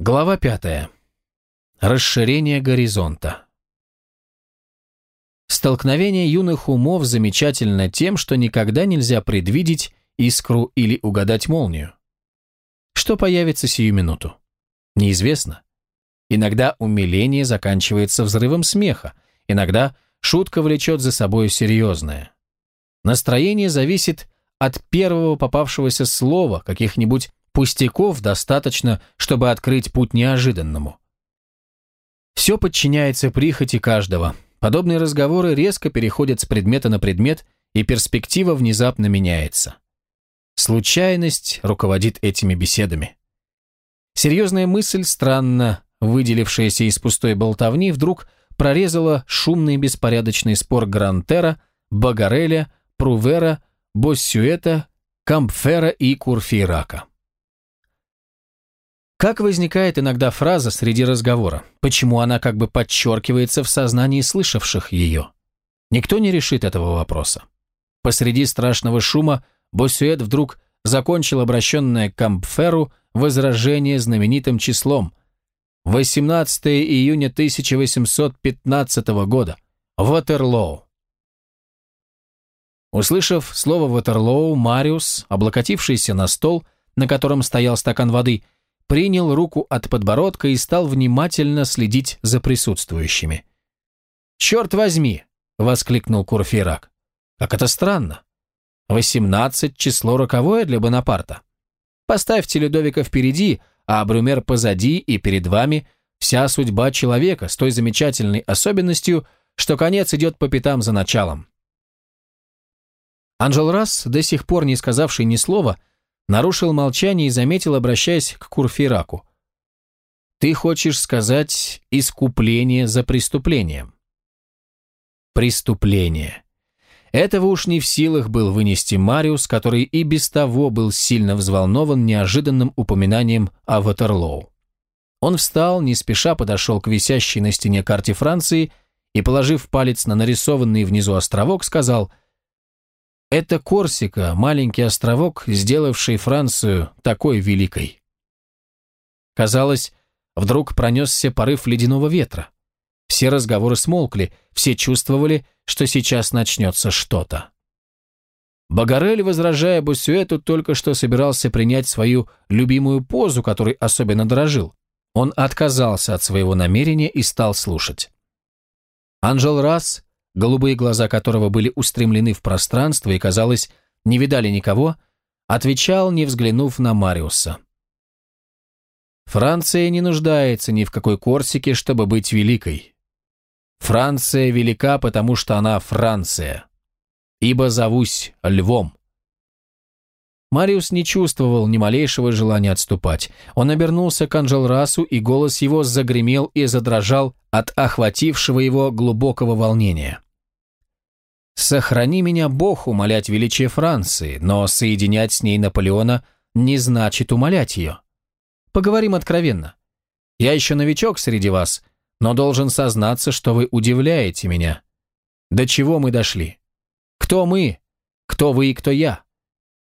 Глава пятая. Расширение горизонта. Столкновение юных умов замечательно тем, что никогда нельзя предвидеть искру или угадать молнию. Что появится сию минуту? Неизвестно. Иногда умиление заканчивается взрывом смеха, иногда шутка влечет за собой серьезное. Настроение зависит от первого попавшегося слова, каких-нибудь пустяков достаточно, чтобы открыть путь неожиданному. Все подчиняется прихоти каждого. Подобные разговоры резко переходят с предмета на предмет, и перспектива внезапно меняется. Случайность руководит этими беседами. Серьезная мысль, странно выделившаяся из пустой болтовни, вдруг прорезала шумный беспорядочный спор Грантера, Багареля, Прувера, Боссюэта, Кампфера и Курфейрака. Как возникает иногда фраза среди разговора? Почему она как бы подчеркивается в сознании слышавших ее? Никто не решит этого вопроса. Посреди страшного шума Боссюэт вдруг закончил обращенное к Кампферу возражение знаменитым числом 18 июня 1815 года. Ватерлоу. Услышав слово «Ватерлоу», Мариус, облокотившийся на стол, на котором стоял стакан воды, принял руку от подбородка и стал внимательно следить за присутствующими. «Черт возьми!» — воскликнул Курфейрак. «Как это странно! Восемнадцать — число роковое для Бонапарта. Поставьте Людовика впереди, а Брюмер позади, и перед вами вся судьба человека с той замечательной особенностью, что конец идет по пятам за началом». Анжел Расс, до сих пор не сказавший ни слова, нарушил молчание и заметил, обращаясь к Курфейраку. «Ты хочешь сказать искупление за преступлением?» «Преступление». Этого уж не в силах был вынести Мариус, который и без того был сильно взволнован неожиданным упоминанием о Ватерлоу. Он встал, не спеша подошел к висящей на стене карте Франции и, положив палец на нарисованный внизу островок, сказал – это Корсика, маленький островок, сделавший Францию такой великой. Казалось, вдруг пронесся порыв ледяного ветра. Все разговоры смолкли, все чувствовали, что сейчас начнется что-то. Багарель, возражая Бусюэту, только что собирался принять свою любимую позу, которой особенно дорожил. Он отказался от своего намерения и стал слушать. Анжел Расс голубые глаза которого были устремлены в пространство и, казалось, не видали никого, отвечал, не взглянув на Мариуса. «Франция не нуждается ни в какой Корсике, чтобы быть великой. Франция велика, потому что она Франция. Ибо зовусь Львом». Мариус не чувствовал ни малейшего желания отступать. Он обернулся к Анжелрасу, и голос его загремел и задрожал от охватившего его глубокого волнения. Сохрани меня Бог умолять величие Франции, но соединять с ней Наполеона не значит умолять ее. Поговорим откровенно. Я еще новичок среди вас, но должен сознаться, что вы удивляете меня. До чего мы дошли? Кто мы? Кто вы и кто я?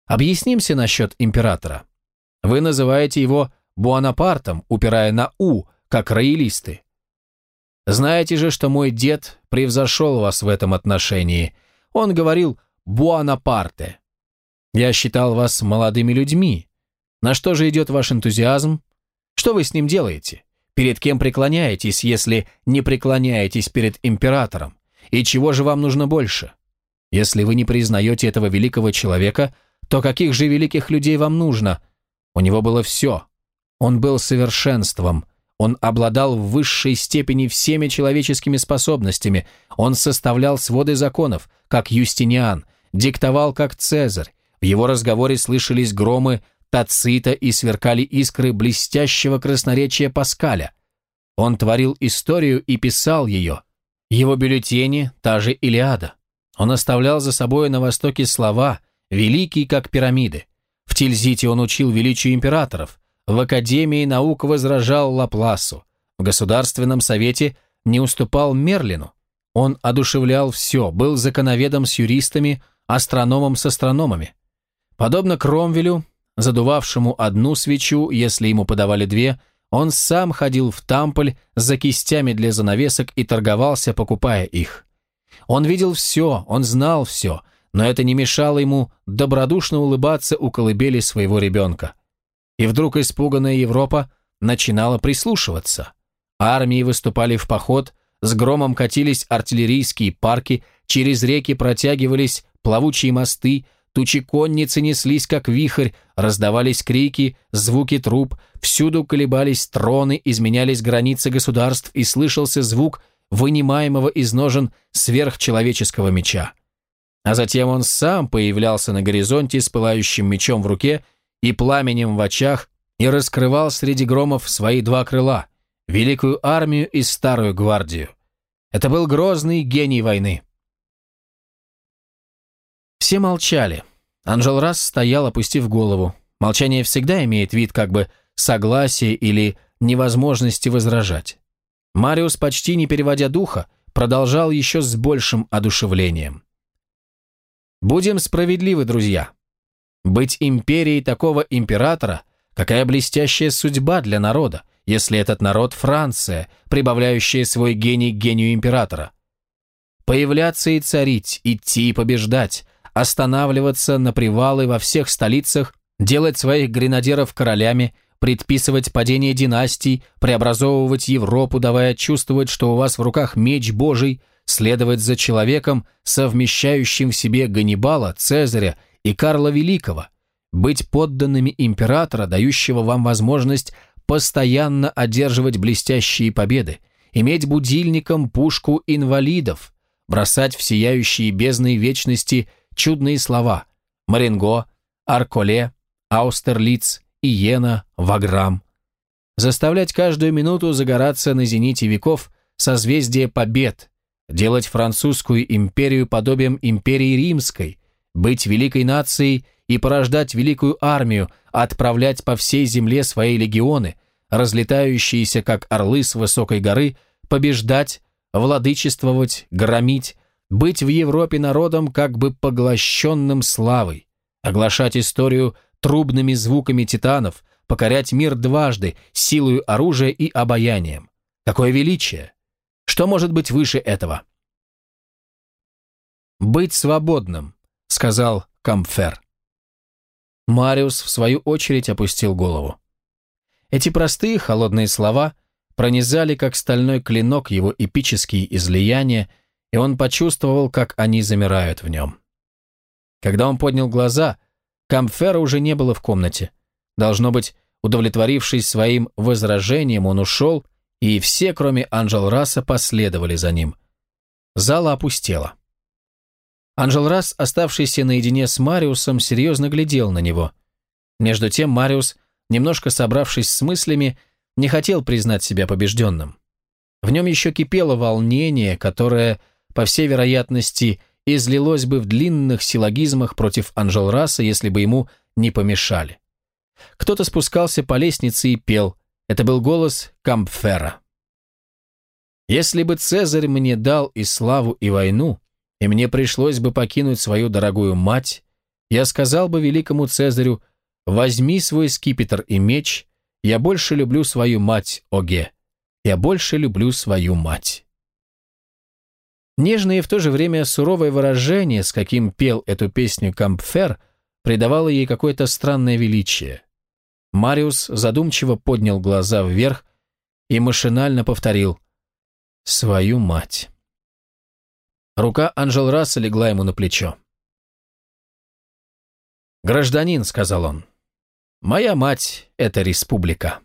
Объяснимся насчет императора. Вы называете его Буанапартом, упирая на «у», как роялисты. Знаете же, что мой дед превзошел вас в этом отношении. Он говорил «Буанапарте». Я считал вас молодыми людьми. На что же идет ваш энтузиазм? Что вы с ним делаете? Перед кем преклоняетесь, если не преклоняетесь перед императором? И чего же вам нужно больше? Если вы не признаете этого великого человека, то каких же великих людей вам нужно? У него было все. Он был совершенством – он обладал в высшей степени всеми человеческими способностями. Он составлял своды законов, как Юстиниан, диктовал, как Цезарь. В его разговоре слышались громы Тацита и сверкали искры блестящего красноречия Паскаля. Он творил историю и писал ее. Его бюллетени – та же Илиада. Он оставлял за собой на Востоке слова, великие как пирамиды. В Тильзите он учил величию императоров, в Академии наук возражал Лапласу. В Государственном совете не уступал Мерлину. Он одушевлял все, был законоведом с юристами, астрономом с астрономами. Подобно Кромвелю, задувавшему одну свечу, если ему подавали две, он сам ходил в Тамполь за кистями для занавесок и торговался, покупая их. Он видел все, он знал все, но это не мешало ему добродушно улыбаться у колыбели своего ребенка. И вдруг испуганная Европа начинала прислушиваться. Армии выступали в поход, с громом катились артиллерийские парки, через реки протягивались плавучие мосты, тучи конницы неслись, как вихрь, раздавались крики, звуки труп, всюду колебались троны, изменялись границы государств и слышался звук вынимаемого из ножен сверхчеловеческого меча. А затем он сам появлялся на горизонте с пылающим мечом в руке и пламенем в очах и раскрывал среди громов свои два крыла – великую армию и старую гвардию. Это был грозный гений войны. Все молчали. Анжел раз стоял, опустив голову. Молчание всегда имеет вид как бы согласия или невозможности возражать. Мариус, почти не переводя духа, продолжал еще с большим одушевлением. «Будем справедливы, друзья. Быть империей такого императора – какая блестящая судьба для народа, если этот народ – Франция, прибавляющая свой гений к гению императора. Появляться и царить, идти и побеждать, останавливаться на привалы во всех столицах, делать своих гренадеров королями – предписывать падение династий, преобразовывать Европу, давая чувствовать, что у вас в руках меч Божий, следовать за человеком, совмещающим в себе Ганнибала, Цезаря и Карла Великого, быть подданными императора, дающего вам возможность постоянно одерживать блестящие победы, иметь будильником пушку инвалидов, бросать в сияющие бездны вечности чудные слова Маринго, Арколе, Аустерлиц, Иена, Ваграм. Заставлять каждую минуту загораться на зените веков созвездие побед, делать французскую империю подобием империи римской, быть великой нацией и порождать великую армию, отправлять по всей земле свои легионы, разлетающиеся как орлы с высокой горы, побеждать, владычествовать, громить, быть в Европе народом как бы поглощенным славой, оглашать историю трубными звуками титанов, покорять мир дважды, силою оружия и обаянием. Какое величие! Что может быть выше этого? «Быть свободным», — сказал Камфер. Мариус, в свою очередь, опустил голову. Эти простые, холодные слова пронизали, как стальной клинок, его эпические излияния, и он почувствовал, как они замирают в нем. Когда он поднял глаза — Камфера уже не было в комнате. Должно быть, удовлетворившись своим возражением, он ушел, и все, кроме Анжел Расса, последовали за ним. Зала опустела. Анжел Расс, оставшийся наедине с Мариусом, серьезно глядел на него. Между тем Мариус, немножко собравшись с мыслями, не хотел признать себя побежденным. В нем еще кипело волнение, которое, по всей вероятности, излилось бы в длинных силлогизмах против Анжелраса, если бы ему не помешали. Кто-то спускался по лестнице и пел. Это был голос Кампфера. «Если бы Цезарь мне дал и славу, и войну, и мне пришлось бы покинуть свою дорогую мать, я сказал бы великому Цезарю, возьми свой скипетр и меч, я больше люблю свою мать, Оге, я больше люблю свою мать». Нежное и в то же время суровое выражение, с каким пел эту песню Кампфер, придавало ей какое-то странное величие. Мариус задумчиво поднял глаза вверх и машинально повторил «Свою мать». Рука Анжел Расса легла ему на плечо. «Гражданин», — сказал он, — «моя мать — это республика».